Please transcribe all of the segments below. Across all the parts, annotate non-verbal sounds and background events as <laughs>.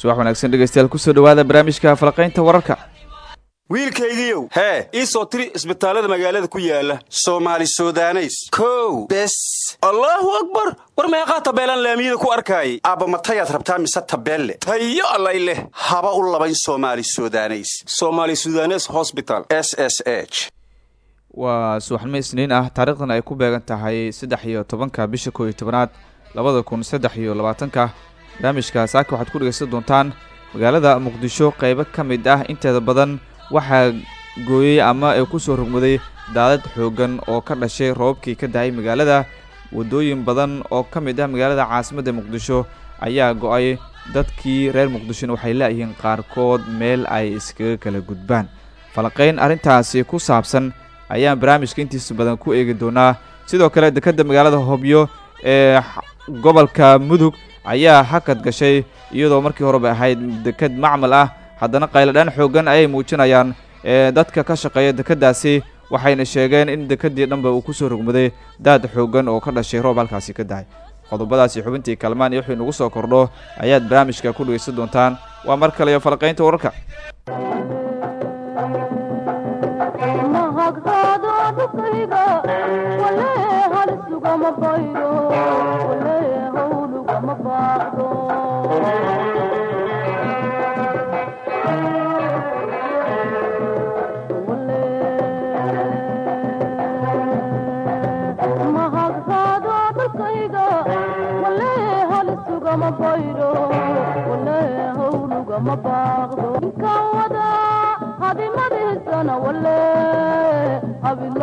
subax wanaagsan dhegeystayaal ku soo dhawaada barnaamijka falaqaynta wararka. Wiilkaygiiow hee ii soo tiri isbitaallada magaalada ku yaalla soomaali sudaneys. Kow bes allaahu akbar! War meeqaa tabeelaan laamiyada ku arkaayay? Aabbamatayaad rabtaa mise tabeelle? Tayo allay leh haba u labayn soomaali sudaneys. Somaali sudanes hosbital s s h. Waa subaxnimo isniin ah taariikhdan ay ku beegan tahay saddex iyo tobanka bisha koo iyo tobanaad labada kun saddex iyo labaatanka barnaamijka saaka waxaad ku dhegaysan doontaan magaalada muqdisho qaybo ka mid ah inteeda badan waxaa gooyey ama ay ku soo rogmaday daadad xooggan oo ka dhashay roobabkii ka dahay magaalada. Waddooyin badan oo ka mid ah magaalada caasimadda muqdisho ayaa go'ay dadkii reer muqdishona waxay laayihiin qaarkood meel ay iskaga kala gudbaan. Falaqayn arrintaasi ku saabsan ayaan barnaamijka intiisa badan ku eegi doonaa. Sidoo kale dekedda magaalada hobyo ee gobolka mudug ayaa hakad gashay iyadoo markii horeba ahayd deked macmal ah. Haddana qayladhaan xooggan ayay muujinayaan ee dadka ka shaqeeya dekeddaasi waxayna sheegeen in dekeddii dhanba uu ku soo rogmaday daad xooggan oo ka dhashay roob halkaasi ka dahay. Qodobadaasi xubintii kalmaan iyo wixii nagu soo kordho ayaad barnaamijka ku dhegaysan doontaan. Waa mar kale iyo falaqaynta wararka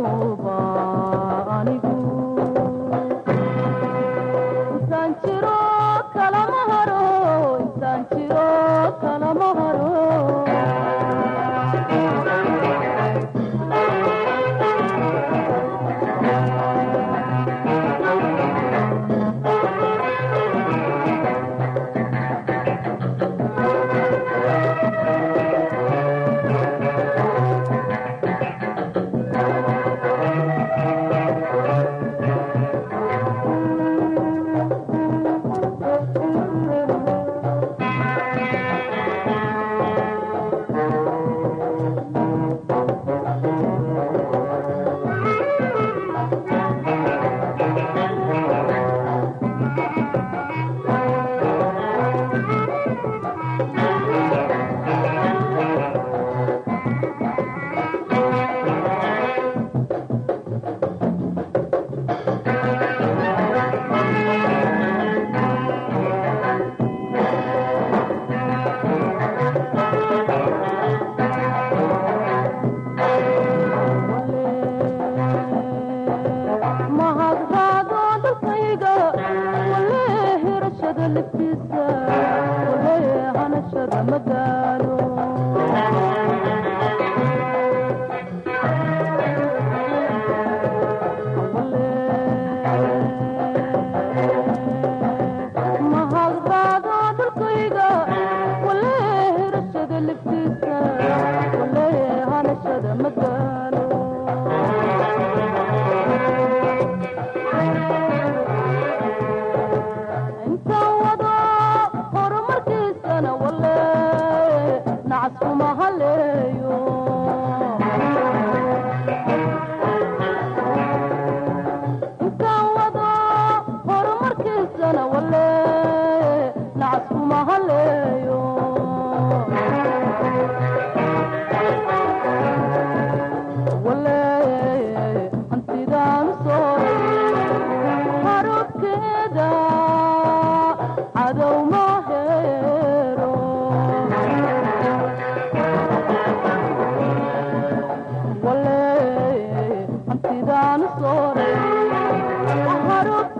लोग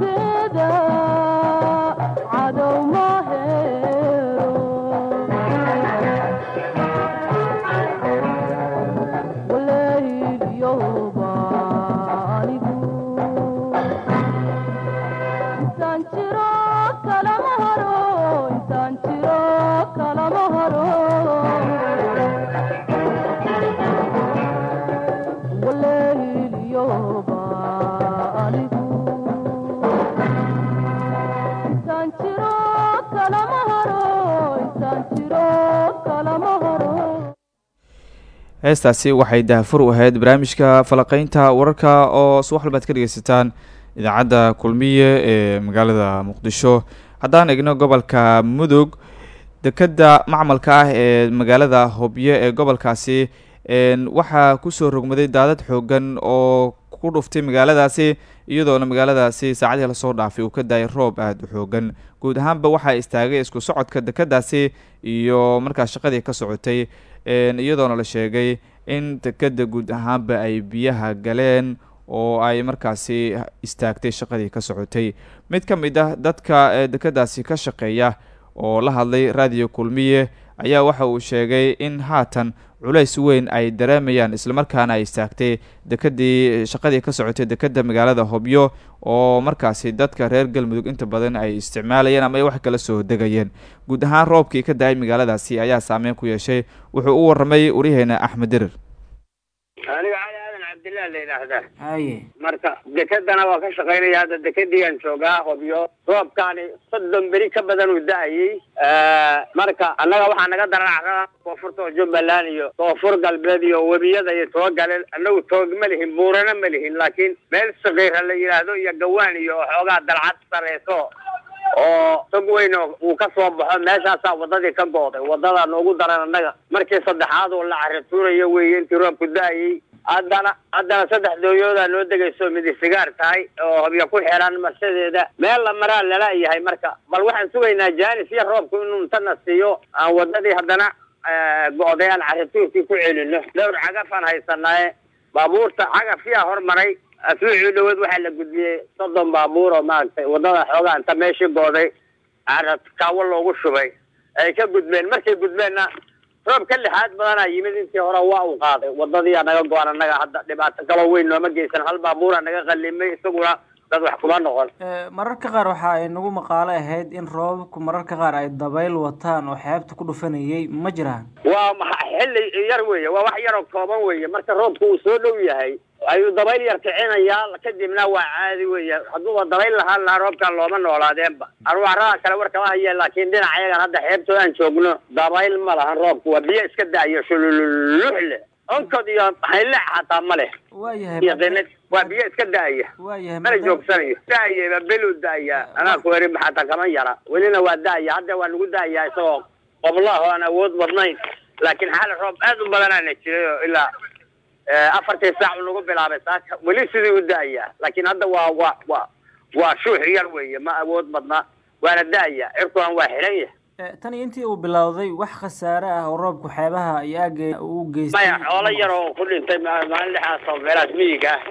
harubteeda heestaasi waxay dahafur u ahayd barnaamijka falaqeynta wararka oo subax walbaad ka dhegeysataan idaacadda kulmiye ee magaalada muqdisho. Haddaan egno gobolka mudug dekeda macmalka ah ee magaalada hobyo ee gobolkaasi waxaa ku soo rogmaday daadad xoogan oo ku dhuftay magaaladaasi iyadoona magaaladaasi saacadii la soo dhaafay uu ka daayay roob aada u xoogan. Guud ahaanba waxaa istaagay isku socodka dekedaasi iyo markaas shaqadii ka socotay iyadoona la sheegay in dekeda guud ahaanba ay biyaha galeen oo ay markaasi istaagtay shaqadii ka socotay. Mid ka mid ah dadka ee dekedaasi ka shaqeeya oo la hadlay raadiyo kulmiye ayaa waxa uu sheegay in haatan culays weyn ay dareemayaan islamarkaana ay istaagtay dekedii shaqadii ka socotay dekeda magaalada hobyo oo markaasi dadka reer galmudug inta badan ay isticmaalayeen ama ay wax kala soo degayeen. Guud ahaan roobkii ka da'ay magaaladaasi ayaa saameyn ku yeeshay wuxuu u warramay waryaheena axmed dirir cabdillah la yidhaahdaa. Haye marka dekedana waa ka shaqaynaya hadda dekediiaan joogaa hobyo roobkaani soddon beri ka badan uu da'ayey marka annaga waxaa naga daranacda koonfurta oo jubbaland iyo koonfur galbeed iyo webiyada iyo toogale annagu toog ma lihin buurana ma lihin laakiin meel sakiira la yidhaahdo iyo gawaan iyo xoogaa dalcad sareyso oo tog weyn uu ka soo baxo meeshaasaa wadadii ka go'day waddada noogu daran annaga. Markii saddexaad oo la carituurayo weeye intii roobku da'ayey haddana haddana saddex dooyoodaa noo degayso midi sigaar tahay oo hobyo ku xiran marsadeeda meel la maraa lala yahay marka bal waxaan sugaynaa jaanis iyo roobku inuu intana siiyo aan wadadii haddana go'day aan carituurkii ku celino. Dhowr cagafaan haysanaaye baabuurta cagaf yaa hormaray. Asbuucii dhawood waxaa la gudbiyey soddon baabuur oo maaragtay waddada xoogaa inta meeshii gooday cara kaawo loogu shubay. Ay ka gudbeen markay gudbeenna roob ka lixaad badanaa yimid intii hore waa uu qaaday. Wadadii aa naga go-an annaga hadda dhibaato kaloo weyn nooma geysan. Hal baabuura naga qalimay isaguna dad wax kuma noqon. Mararka qaar waxa ay nagu maqaalo ahayd in roobabku mararka qaar ay dabayl wataan oo xeebta ku dhufanayay ma jiraan. Waa maxa xilli yar weeye waa wax yaroo kooban weeye. Marka roobku uu soo dhow yahay ayuu dabayl yar kicinayaa kadibna waa caadi weeye. Hadduuba dabayl lahaan lahaa roobkaan looma noolaadeenba arwaarada kale war kama hayeen laakiin dhinaca yagan hadda xeebtooda aan joogno dabayl ma lahan. Roobku waa biyo iska da'yo shululux leh onkod iyo hayleec xataa ma leh. Waa biyo iska da'aya mana joogsanayo. Da'ayaba belu da'aya anaa ku eri xataa kama yara. Welina waa da'aya hadda waa nagu da'aya isagoo qoblaah oo aan awood badnayn. Laakiin xali roob aad u badanaana jiray oo ilaa afartii saac uu nagu bilaabay. Saaka weli sidii u da'aya laakiin hadda waa waa waa waa shuux yar weeye. Ma awood badna waana da'aya cirkunan waa xidhan yahay Eh, tan iyo intii uu bilowday wax khasaare ah oo roobku xeebaha iyo aagga uu geystay. Maya xoolo yar oo ku dhintay ma- maalin dhexaas oo meelahaas miyiga ah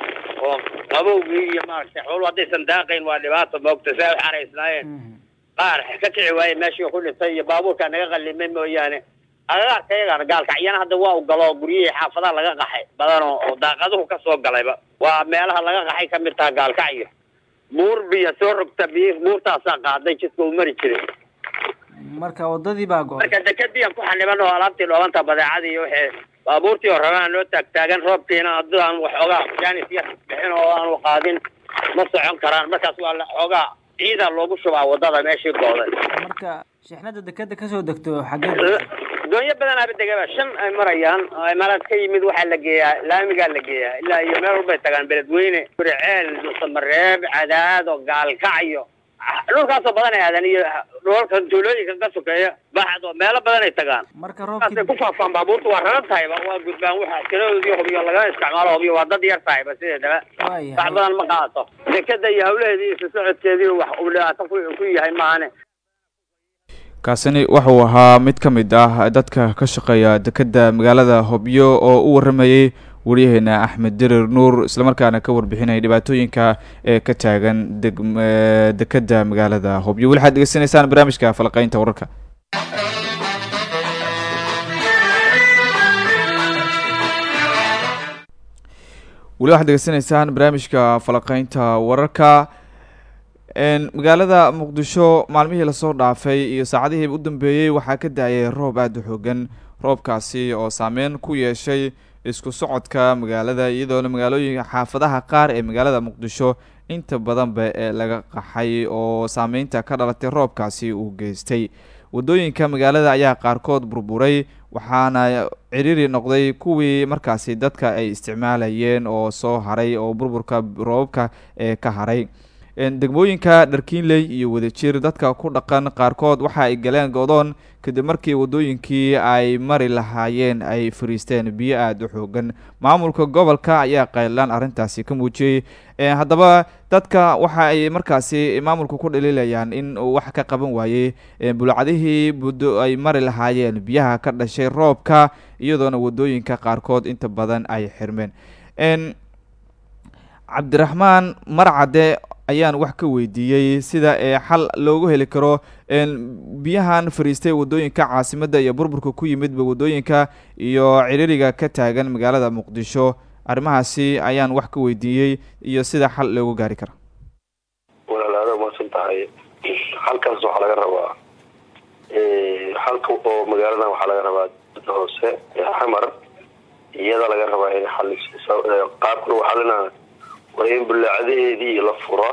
oo qabowgii iyo maaragtay xooluhu haddaysan daaqayn waa dhibaato moogta si ay u xaraysnaayeen Mhm. qaar ka kici waaye meeshii ku dhintay iyo baabuurkaa naga qallimay mooyaane. Agagaarka iyagana gaalkacyana hadda waa u galo guryihii xaafadaha laga qaxay badan oo daaqaduhu ka soo galayba waa meelaha laga qaxay ka mid taha gaalkacyo buur biyo soo rogta biyo buurtaasaa qaaday jidka uu mari jiray marka wadadii baa go'ay marka dekadii aan ku xaniban oo alaabtii dhoobanta badeecadii wixii baabuurtii oo rabaan loo taagtaagan roobkiina haddii aan waxoogaa jaanis yar bixin oo aanu qaadin ma socon karaan. Markaas waa la xoogaa. Ciidaa loogu shubaa waddada meeshii gooday marka shixnada dekeda ka soo degto xaggee doonyo badanaaba degaba shan ay marayaan imaaraad ka yimid waxaa la geeyaa laamigaa la geeyaa ilaa iyo meel walbay tagaan beledweyne. Guriceel dusamareeb cadaado gaalkacyo dhulkaasoo badan ay aadaan iyo dhulalka tuulooyinka ka sokeeya baxdo meelo badan ay tagaan. Marka roobkii ku faafaan baabuurta waa raran tahayba waa gudbaan waxa tiradoodii hubiyo lagama isticmaalo hubiyo waa dad yar tahayba sideedaba wax badan ma qaato. Dekada iyo hawlaheedii iyo sosocodkeedii wax uu dhibaato ku ku yahay maahane. Kaasini wuxuu ahaa mid ka mid ah dadka ka shaqeeya dekedda magaalada hobyo oo u waramayey waryaheena axmed dirir nuur islamarkaana ka warbixinaya dhibaatooyinka ee ka taagan deg dekedda magaalada hobyo weli waxaad degeysanaysaan barnaamijka falaqeynta wararka. Weli waxaad degeysanaysaan barnaamijka falaqeynta wararka. Magaalada muqdisho maalmihii la soo dhaafay iyo saacadihii u dambeeyey waxaa ka da'ayay roob aada u xoogan roobkaasi oo saameyn ku yeeshay isku socodka magaalada iyadoona magaalooyinka xaafadaha qaar ee magaalada muqdisho inta badanba ee laga qaxay oo saameynta ka dhalatay roobkaasi uu geystay. Wadooyinka magaalada ayaa qaarkood burburay waxaana ciriiri noqday kuwii markaasi dadka ay isticmaalayeen oo soo haray oo burburka roobabka ee ka haray degmooyinka dharkiinley iyo wadajir dadka ku dhaqan qaarkood waxa ay galeen godoon kadib markii wadooyinkii ay mari lahaayeen ay fariisteen biyo aada u xoogan. Maamulka gobolka ayaa qaylaan arrintaasi ka muujiyey. Haddaba dadka waxa ay markaasi maamulka ku dhaliilayaan in wax ka qaban waayey. Bulcadihii buddo ay mari lahaayeen biyaha ka dhashay roobka iyadoona waddooyinka qaarkood inta badan ay xirmeen. Cabdiraxmaan marcade ayaan wax ka weydiiyey sida ee xal loogu heli karo biyahan fariistay waddooyinka caasimadda iyo burburka ku yimidba waddooyinka iyo ciriiriga ka taagan magaalada muqdisho. Arrimahaasi ayaan wax ka weydiiyey iyo sida xal loogu gaari karo. Walaal aada umaasan tahay. Halkaas waxaa laga rabaa halka oo magaaladan waxaa laga rabaa hoose ee xamar. Iyada laga rabaa in xaliso qaabka xalinaa waa in bulaacadaheedii la fura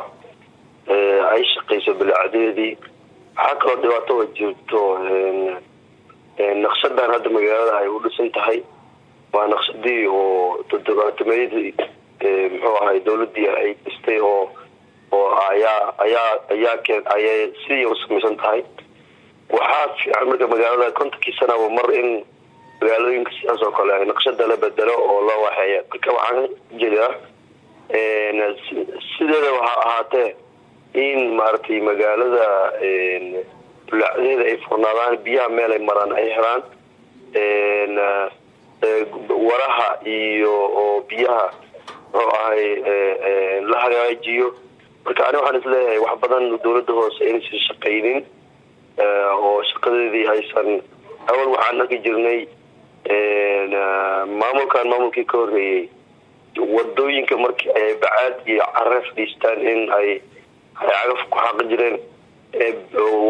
ay shaqayso bulaacadaheedii waxaa kaloo dhibaato jirto naqshadan hadda magaalada ay u dhisan tahay. Waa naqshadii oo todobaatameyadii muxuu ahay dawladii ay dhistay oo oo ayaa ayaa ayaa ayay sidii u samaysan tahay. Waxaa fiican marka magaalada kontonkii sanaba mar in magaalooyinka sidaas oo kale naqshada la bedelo oo loo waxeeya. Marka waxaan jeedaa sideeda waxaa ahaatee in maaragtay magaalada bulaacdeeda ay furnaadaan biyaha meel ay maraan ay helaan waraha iyo oo biyaha muxuu ahay la hagaajiyo. Marka ani waxaan is leeyahay wax badan dawladda hoose inaysan shaqaynin oo shaqadeedii aysan awal waxaan arki jirnay maamulkan maamulkii ka horreeyey waddooyinka markii ay bacaad iyo carre fadhiistaan in ay cagaf ku xaqi jireen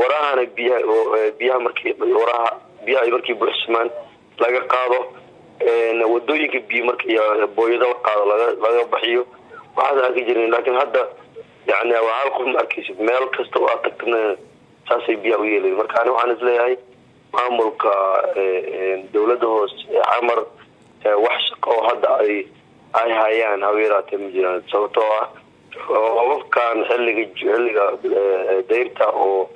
warahana biyaha biyaha markii waraha biyaha ay markii buuxsamaan laga qaado waddooyinka biyo markii booyado la qaado laga baxiyo waxaas arki jireen laakiin hadda yani hal qof ma arkaysid meel kasta oo aad tagtana saasay biyaha u yeelayen marka ani waxaan is leeyahay maamulka dawladda hoose ee xamar wax shaqo hadda ay ay hayaan haba yaraatee ma jiraan sababtoo ah obabkan xilliga xilliga dayrta oo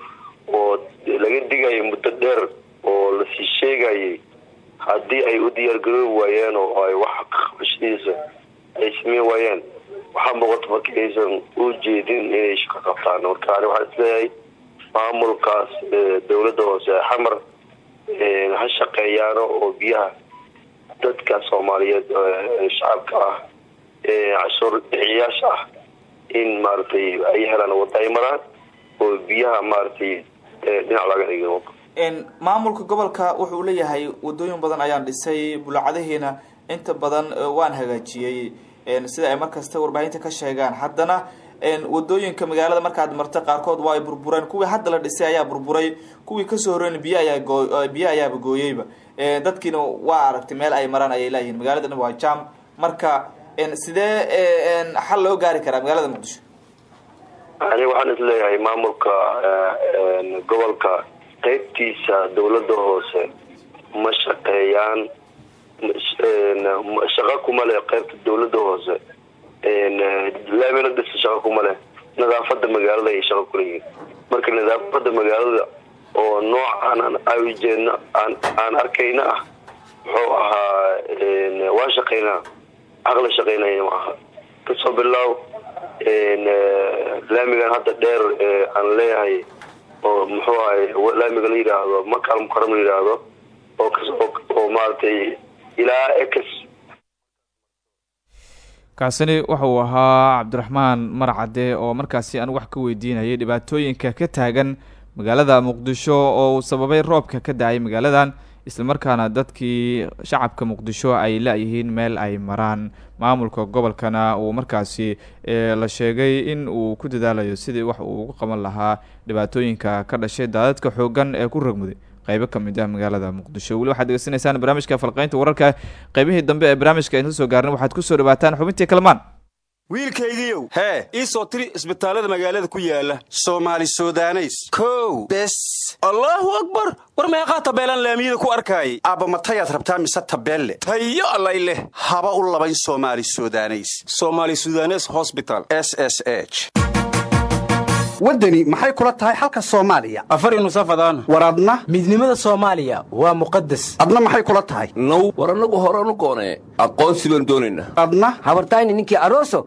oo laga digayo muddo dheer oo la sii sheegayay haddii ay u diyaargaroobi waayeen oo ay wax qabashadiisa ay sameyn waayeen waxaa muuqata marka aysan u jeedin inay shaqo qabtaan marka ani waxaan is leeyahay maamulkaas dawladda hoose xamar ha shaqeeyaano oo biyaha dadka soomaaliyeed shacabka ah cashuur bixiyayaasha ah in maaragtay ay helaan wada ay oo biyaha maaragtay dhinac laga dhigo maamulka gobolka wuxuu leeyahay wadooyin badan ayaan dhisay bulacadahiina inta badan waan hagaajiyey. Sida ay markasta warbaahinta ka sheegaan haddana waddooyinka magaalada markaad marta qaarkood waa ay burbureen. Kuwii hadda la dhisay ayaa burburay kuwii ka soo horeyn biyo ayaa biyo ayaaba gooyeyba dadkiina waa aragtay meel ay maraan ayay leeyihiin. Magaaladana waa jam marka sidee xal loo gaari karaa magaalada muqdisho? Ani waxaan is leeyahay maamulka gobolka. Qaybtiisa dawladda hoose ma shaqeeyaan shaqo kuma leh qaybta dawladda hoose. Laamina dhisa shaqo kuma leh. Nadaafada magaalada ay shaqo ku leeyihiin. Marka nadaafada magaalada oo noocan aan awijeedna aan arkayna ah muxuu ahaa waa shaqaynaa aqla shaqaynaya maaha ka soo bilaaw laamigan hadda dheer aan leeyahay oo muxuu ahay laamiga la yidhaahdo makaal mukaram la yidhaahdo oo oo maaragtay ilaa ex kaasini waxa ahaa cabdiraxmaan marcade oo markaasi aan wax ka weydiinayay dhibaatooyinka ka taagan magaalada muqdisho oo uu sababay roobka ka da'ay magaaladan islamarkaana dadkii shacabka muqdisho ay la-yihiin meel ay maraan. Maamulka gobolkana uu markaasi la sheegay in uu ku dadaalayo sidii wax uu ugu qaban lahaa dhibaatooyinka ka dhashay daadadka xoogan ee ku rogmuday qeybo ka mid ah magaalada muqdisho. Weli waxaad degeysanaysaan barnaamijka falqeynta wararka. Qeybihii dambe ee barnaamijka aynu soo gaarnay waxaad ku soo dhawaataan xubintii kalmaan wiilkaygiiow hee ii soo tiri isbitaallada magaalada ku yaalla soomaali sudaneys. Kow. Bes. Allaahu akbar. War meeqaa tabeelaan laamiyada ku arkaayay aabba matayaad rabtaa mise tabeelle? Tayo allay leh. Haba u labayn soomaali sudaneys. Soomaali sudanes hosbital s s h. Waddani maxay kula tahay xalka soomaaliya? Afar nusafadaan war adna? Midnimada soomaaliya waa muqadas adna maxay kula tahay? Now war annagu horanu goonee aqoonsi baan doonaynaa. Adna? Habartayni ninkii aroso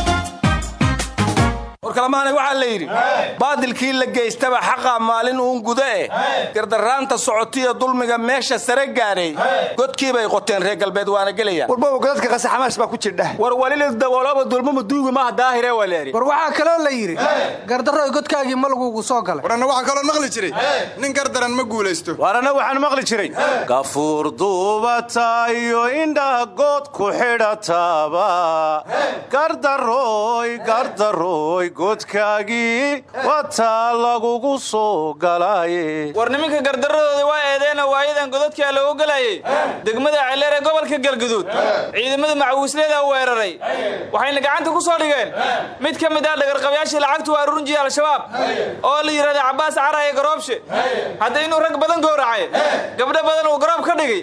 war kalamaanay waxaa la yidhi baadilkii la geystaba xaqaa maalin uun guda eh. Gardarraanta socotiya dulmiga meesha sare gaadhay. Godkii bay qoteen reer galbeed waana gelayaan warbow godadka qasaxamaas baa ku jirdha war walilis daboolaba dulmama duugi maaha daahire waleeri war waxaa kaloo la yidhi gardarroy godkaagii ma lagugu soo galay. Waranna waxaan kaloo maqli jiray nin gardaran ma guulaysto. Waranna waxaan maqli jiray. Gafuur duubatayo indhaha good ku xidhataaba. Gardaroy gardaroy godkaagii wataa lagugu soo galaaye war niminka gardaradooda waa eedeena waayadan godadkaa lagu galayay degmada celeer ee gobolka galguduud. Ciidamada macawiisleedaa weeraray. Waxayna gacanta ku soo dhigeen. Mid ka mid ah dhagarqabayaashii lacagtu waa runjiye al-shabaab oo la yidhahda cabbaas caraye garoobshe. Hadda inuu rag badan gooracay gabdho badan uu garoob ka dhigay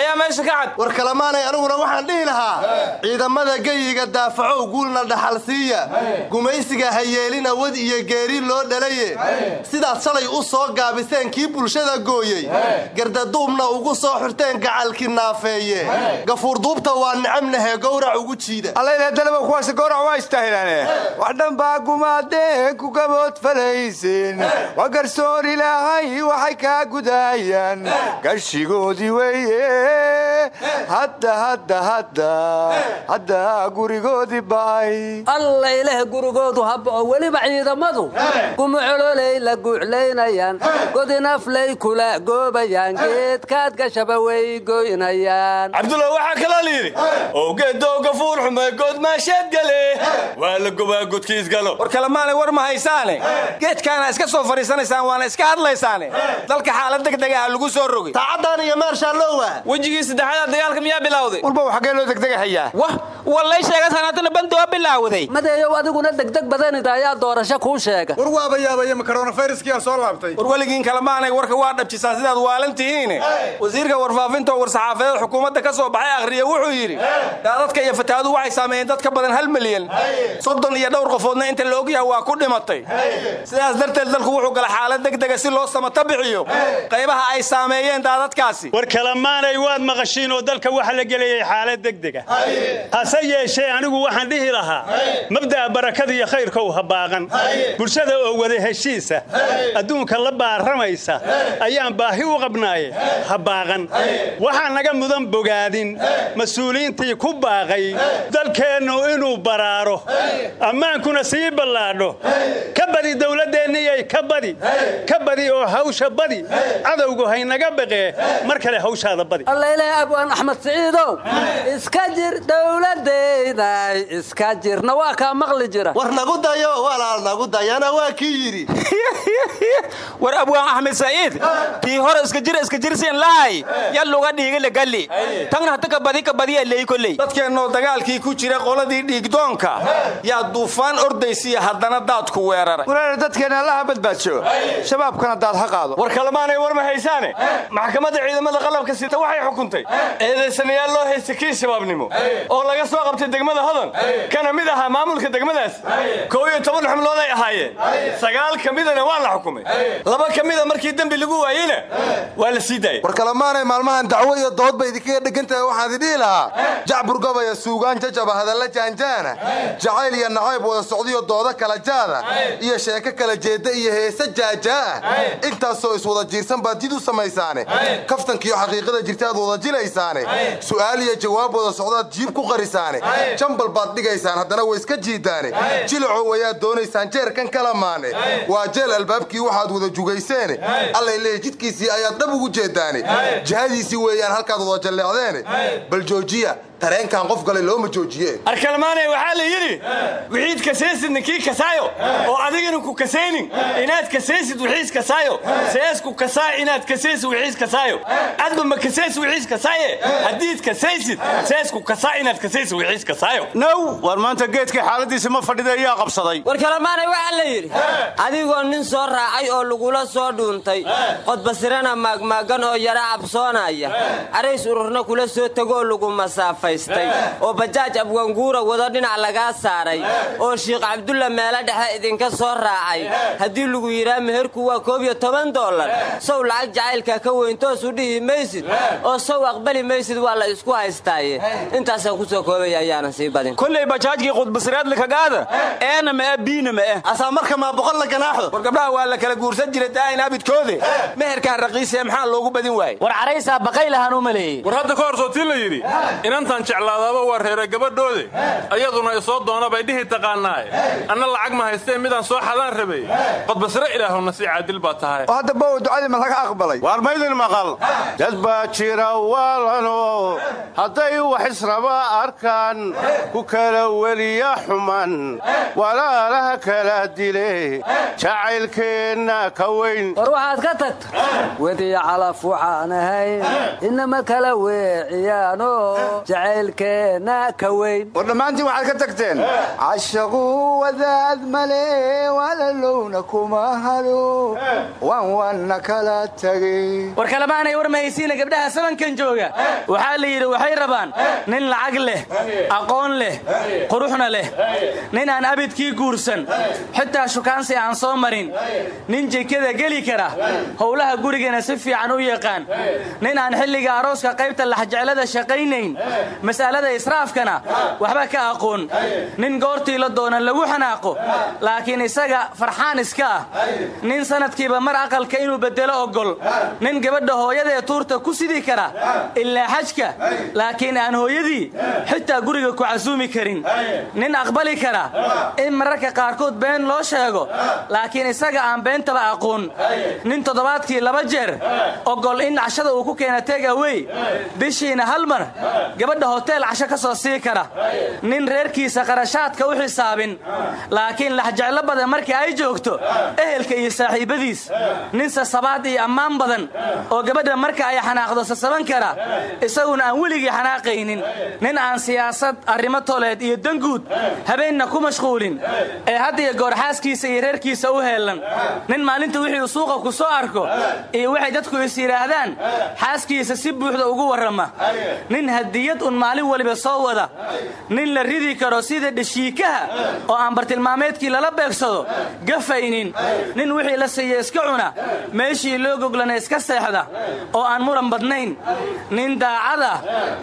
ayaa meesha ka cad. War kalamaanay aniguna waxaan dhihi lahaa ciidamada geyiga daafacow guulna dhaxalsiiya gumaysiga hayeelina wad iyo geeri loo dhalaye. Sidaad shalay u soo gaabiseen kii bulshada gooyey. Gardaduubna ugu soo xirteen gacalkii naafeeye gafuurduubta waa nicamnahee gowrac ugu jiida. Allaydadalaba kuwaas gowrac waa istaahilaane wax dhanbaa gumaadeen ku gabood falaysin. Waa garsoor ilaahay waxay kaa gudaayaan. Gashigoodii weeye. Hadda hadda hadda. Hadda gurigoodii ba'ay. Alla ilaah gurigoodu habao weliba ciidamadu gumucololey la guuclaynayaan godinaflay kula goobayaan geedkaad gashaba way goynayaan. Cabdulla waxaa kaloo la yidhi ow geedow gafuur xumay good maasheed gale. Waa la gobaa godkiis galo. War kalemaanay war ma haysaane. Geedkaana iska soo fadhiisanaysaan waana iska hadlaysaane. Dalka xaalad degdegaha lagu soo rogay saacaddan iyo meershaalloowa wejigii saddexaad dagaalka miyaa bilowday? Walba xaggee loo degdegahayaa wah wallay sheega sanaatana bandoo bilowday. Madeeyow adiguna degdeg badanida ayaa doorasho kuu sheega. War waaba yaabaya ma koronaviruskiyaa soo laabtay? War weligiin kalemaanay warka waa dhabjisaan sidaad waalan tihiine wasiirka warfaafinta oo war-saxaafadeed xukuumadda ka soo baxay akhriya wuxuu yidhi daadadka iyo fatahaadu waxay saameeyeen dad ka badan hal milyan. Soddon iyo dhowr qofoodna inta la ogyaha waa ku dhimatay. Sidaas darteed dalku wuxuu gala xaalad degdega si loo samata bixiyo qaybaha ay saameeyeen daadadkaasi war kalamaanay waad maqashiin oo dalka waxa la gelayay xaalad degdega hase yeeshee anigu waxaan dhihi lahaa mabda'a barakada iyo khayrkow ha baaqan bulshada oo wada heshiisa. Adduunka la baaramaysa. Ayaan baahi u qabnaaye. Ha baaqan waxaa naga mudan bogaadin. Mas'uuliyiintii ku baaqay. Dalkeennu inuu baraaro. Ammaankuna sii ballaadho. Ka badi dowladdeenniyay ka badi. Ka badi oo hawsha badi. Cadowgu haynaga baqee. Mar kale hawshaada badi. Abwaan axmed siciidow iska jir dowladayday iska jirna waa kaa maqli jira. War nagu dayo walaal nagu dayana waa kii yidhi. <laughs> War abwaan axmed sa'iid tii hore iska jir iska jirsiin lahay. Yalluga dhiigi lagalli tan hata kabadi kabadiya leey koley dadkeennoo dagaalkii ku jira qoladii dhiigdoonka yaa duufaan ordaysiya haddana daadku weeraray. Wareer dadkeena allaha badbaadsho shabaabkana daad ha qaado. War kalemaanay war ma haysaane? Maxkamadda ciidamada qalabka sita waxay xukuntay. Eedaysanayaal loo haysta kii shabaabnimo oo laga soo qabtay degmada hodan. Kana mid ahaa maamulka degmadaas kow iyo toban xubnood ay ahaayeen sagaal ka midana waa la xukumay. Laba ka mida markii dembi lagu waayeyna waa la sii daayey. War kalemaanay maalmahan dacwo iyo doodba idinkaga dhegan tahay waxaad idhihi lahaa. Jacbur gobaya suugaan jajaba hadalla jaanjaana. Jacayl iyo nacayb wada socdiyo doodo kala jaada. Iyo sheeko kala jeedda iyo heese jaajaa ah intaasoo iswada jiirsan baad jid u samaysaane kaftankiyo xaqiiqada jirta aad wada jilaysaane. Su'aal iyo jawaab wada socdaad jiib ku qarisaane. Jambal baad dhigaysaan haddana way iska jiidaane. Jilaco wayaad doonaysaan jeerkan kala maane. Waa jeel albaabkii waxaad wada jugayseene allay leeya jidkiisii ayaad dhab ugu jeedaane jihadiisii weeyaan halkaad wada jalleecdeene bal joojiya tareenkan qof galay looma joojiye arkalmaanay waxaa la yidhi wixiid kasaysidna kii kasaayo oo adigana ku kasaynin inaad kasaysid wixiis kasaayo seesku kasaa inaad kasaysid wixiis kasaayo adba ma kasaysid wixiis kasaaye haddiid kasaysid seesku kasaa inaad kasaysid wixiis kasaayo now war maanta geedkii xaaladiisi ma fadhida ayaa qabsaday. War kalemaanay waxaa la yidhi adigoo nin soo raacay oo lagula soo dhuuntay qodbasirana maagmaagan oo yara cabsoonaya carays ururna kula soo tegoo lagu masaafaystay oo bajaaj abwanguura wado dhinac lagaa saaray oo shiikh cabdulla meelo dhexe idinka soo raacay. Haddii lagu yidhaa meherku waa koob iyo toban dollar sow lacag jacaylka ka weyn toosu dhihi maysid oo sow aqbali maysid waa la isku haystaaye. Intaasaan ku soo koobaya ayaanan sii badin. Kolley bajaajkii qudbasireed lakagaada eena ma e biina ma eh. Asaa marka maa boqol la ganaaxdo. War gabdhaha waa la kala guursan jiray daahin abidkoode. Meherkaan raqiisee maxaa loogu badin waayey? War caraysaa baqaylahaan u maleeyey. War hadda ka hor sootii la yidhi inantan jeclaadaaba waa reere gabadhoode ayaduna isoo doona bay dhihi taqaanaaye anna lacag ma haystee midaan soo xadaan rabay. Qodbasre ilaahuna si caadil baa tahay. Oo hadda bow ducadii ma laga aqbalay? Waar maydin maqal? Dad baa jira waalano. Hadday wax israba arkaan ku kala weliya xuman. Walaalaha kala dile. Jacaylkeenna ka weyn. War waxaad ka tagta wediya calaf waxaan inama kala weeciyaano jacaylkeenna ka weyn. War dhammaantiin waxaad ka tagteen? Cashaqu wadaad male walalowna kuma halo. Waan wanna kala tagay. War kalemaanay war mahaysiina gabdhaha sabankan jooga. Waxaa la yidhi waxay rabaan nin lacag leh aqoon leh quruxna leh. Nin aan abidkii guursan xitaa shukaansi aan soo marin nin jekada geli kara howlaha gurigana si fiican u yaqaan. Nin aan xilliga arooska qaybta laxjeclada shaqaynayn mas'alada israafkana waxba ka aqoon. Nin goortii la doonan lagu xanaaqo laakiin isaga farxaan iska ah. Nin sanadkiiba mar aqalka inuu bedelo ogol nin gabadha hooyadee tuurta ku sidi kara ilaa xajka laakiin aan hooyadii xitaa guriga ku casuumi karin. Nin aqbali kara in mararka qaarkood been loo sheego laakiin isaga aan beentaba aqoon. Nin toddobaadkii laba jeer ogol in cashada uu ku keena tegawey bishiina hal mar gabadha hoteel casho ka soo sii kara. Nin reerkiisa qarashaadka u xisaabin. Laakiin laxjeclo badan markii ay joogto ehelka iyo saaxiibbadiis nin sasabaad iyo ammaan badan oo gabadha marka ay xanaaqdo sasaban kara isaguna aan weligii xanaaqaynin. Nin aan siyaasad arrimo toleed iyo danguud habeenna ku mashquulin. Ee had iyo goor xaaskiisa iyo reerkiisa u heellan. Nin maalinta wixii uu suuqa ku soo arko iyo waxay dadku is yidhaahdaan xaaskiisa si buuxda ugu warrama. Nin hadiyad un maalin waliba soo wada nin la ridi karo sida dheshiikaha oo aan bartilmaameedkii lala beegsado gafaynin nin wixii la siiya iska cuna meeshii loo goglana iska seexda oo aan muran badnayn. Nin daacada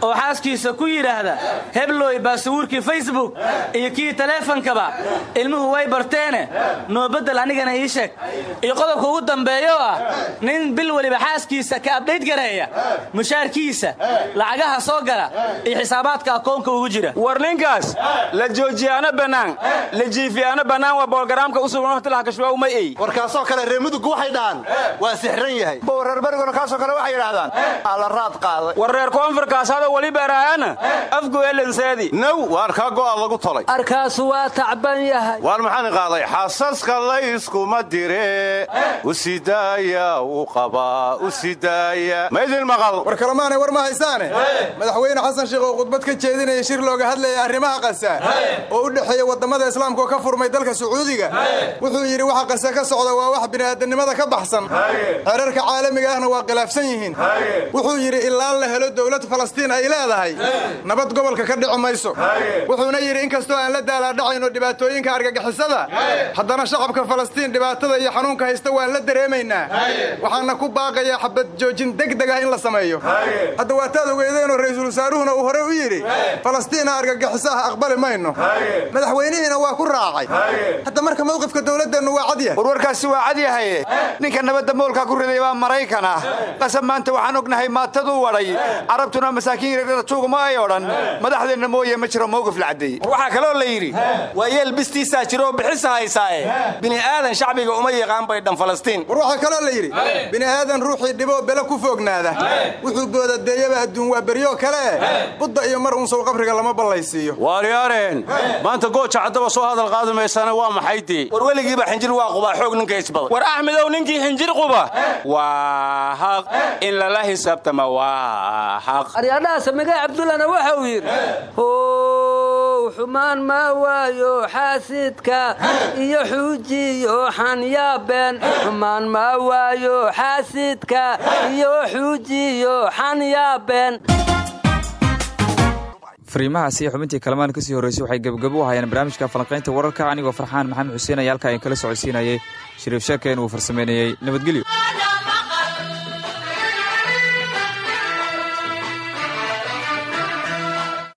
oo xaaskiisa ku yidhaahda heblooy baasuwuurkii facebook iyo kii taleefonkaba ilmuhu way barteene. Noo beddel anigana ii sheeg. Iyo qodobka ugu dambeeyo ah nin bil weliba xaaskiisa ka abdhayd gareeya mushaarkiisa lacagaha soo gala iyo xisaabaadka akoonka ugu jira. War ninkaas la joojiyaano bannaan la jiifiyaano bannaan waa boolgaraamka u sugan waqti lahakashwaa uma ey. Warkaasoo kale reer muduggu waxay dhahaan waa sixran yahay. Reer berigona kaasoo kale waxay yidhaahdaan alla raad qaaday war reer koonfurkaas hada weli beeraayana afgoelanseedi now waar kaa go'a lagu tolay. Arkaasu waa tacban yahay. Waar maxaan qaaday? Xasaska layskuma dire. U sidaaya u qabaa u sidaaya ma idin maqal. War kalemaanay war ma haysaane madaxweyne xasan sheekh oo khudbad ka jeedinaya shir looga hadlaya arrimaha qasa oo u dhexeeya waddamada islaamka oo ka furmay dalka sacuudiga. Wuxuu yidhi waxa qasa ka socda waa wax bini'aadanimada ka baxsan. Xeerarka caalamiga ahna waa khilaafsan yihiin. Wuxuu yidhi ilaa la helo dowlad falastiin ay leedahay nabad gobolka ka dhici mayso. Wuxuuna yidhi inkastoo aan la daalaadhacayno dhibaatooyinka argagixisada haddana shacabka falastiin dhibaatada iyo xanuunka haysta waan la dareemaynaa. Waxaana ku baaqayaa xabad joojin degdeg ah in la sameeyo. Hadda waataad ogeedeenoo ra'iisul wasaaruhuna uu hore u yidhi falastiina argagixiso ah aqbali mayno. Madaxweynihiina waa ku raacay. Hadda marka mawqifka dowladeennu waa cadyah warwarkaasi waa cadyahaye ninka nabadda moolkaa ku riday baa maraykan ah qasab maanta waxaan ognahay maataduu wadhay carabtuna masaakiin yaryara tuuguma ay odhan. Madaxdeenna mooye ma jiro mowqif la caddeeyey waxaa kaloo la yidhi waa yeel bistiisaa jiroo bixisa haysaae bini aadan shacbiga uma yaqaan bay dhan falastiin. War waxaa kaloo la yidhi bini aadan ruuxii dhiboo bele ku foognaada. Wuxuu boodadeeyaba adduun waa beryoo kale budda iyo mar unsow qabriga lama ballaysiiyo. Waaryaareen maanta gooja caddaba soo hadal qaadi maysana waa maxay dee war weligiiba xinjir waa qubaa xoog ninka isbada war axmedow ninkii xinjir quba. Waa xaq. In lala xisaabtama waa xaq. Aryadhaha samigay cabdullana waxau yidhi how xumaan ma waayo xaasidka iyo xuujiyo xanyaabeen xumaan ma waayo xaasidka iyo xuujiyo xanyaabeen fariimahaasi xubintii kalamaan ka sii horreysay waxay gebagabo u hayaan barnaamijka falanqaynta wararka anigoo farxaan maxamed xuseen ayaa halkaa in kala socodsiinayay. Shariif sheekeen uu farsameynayey nabadgelyo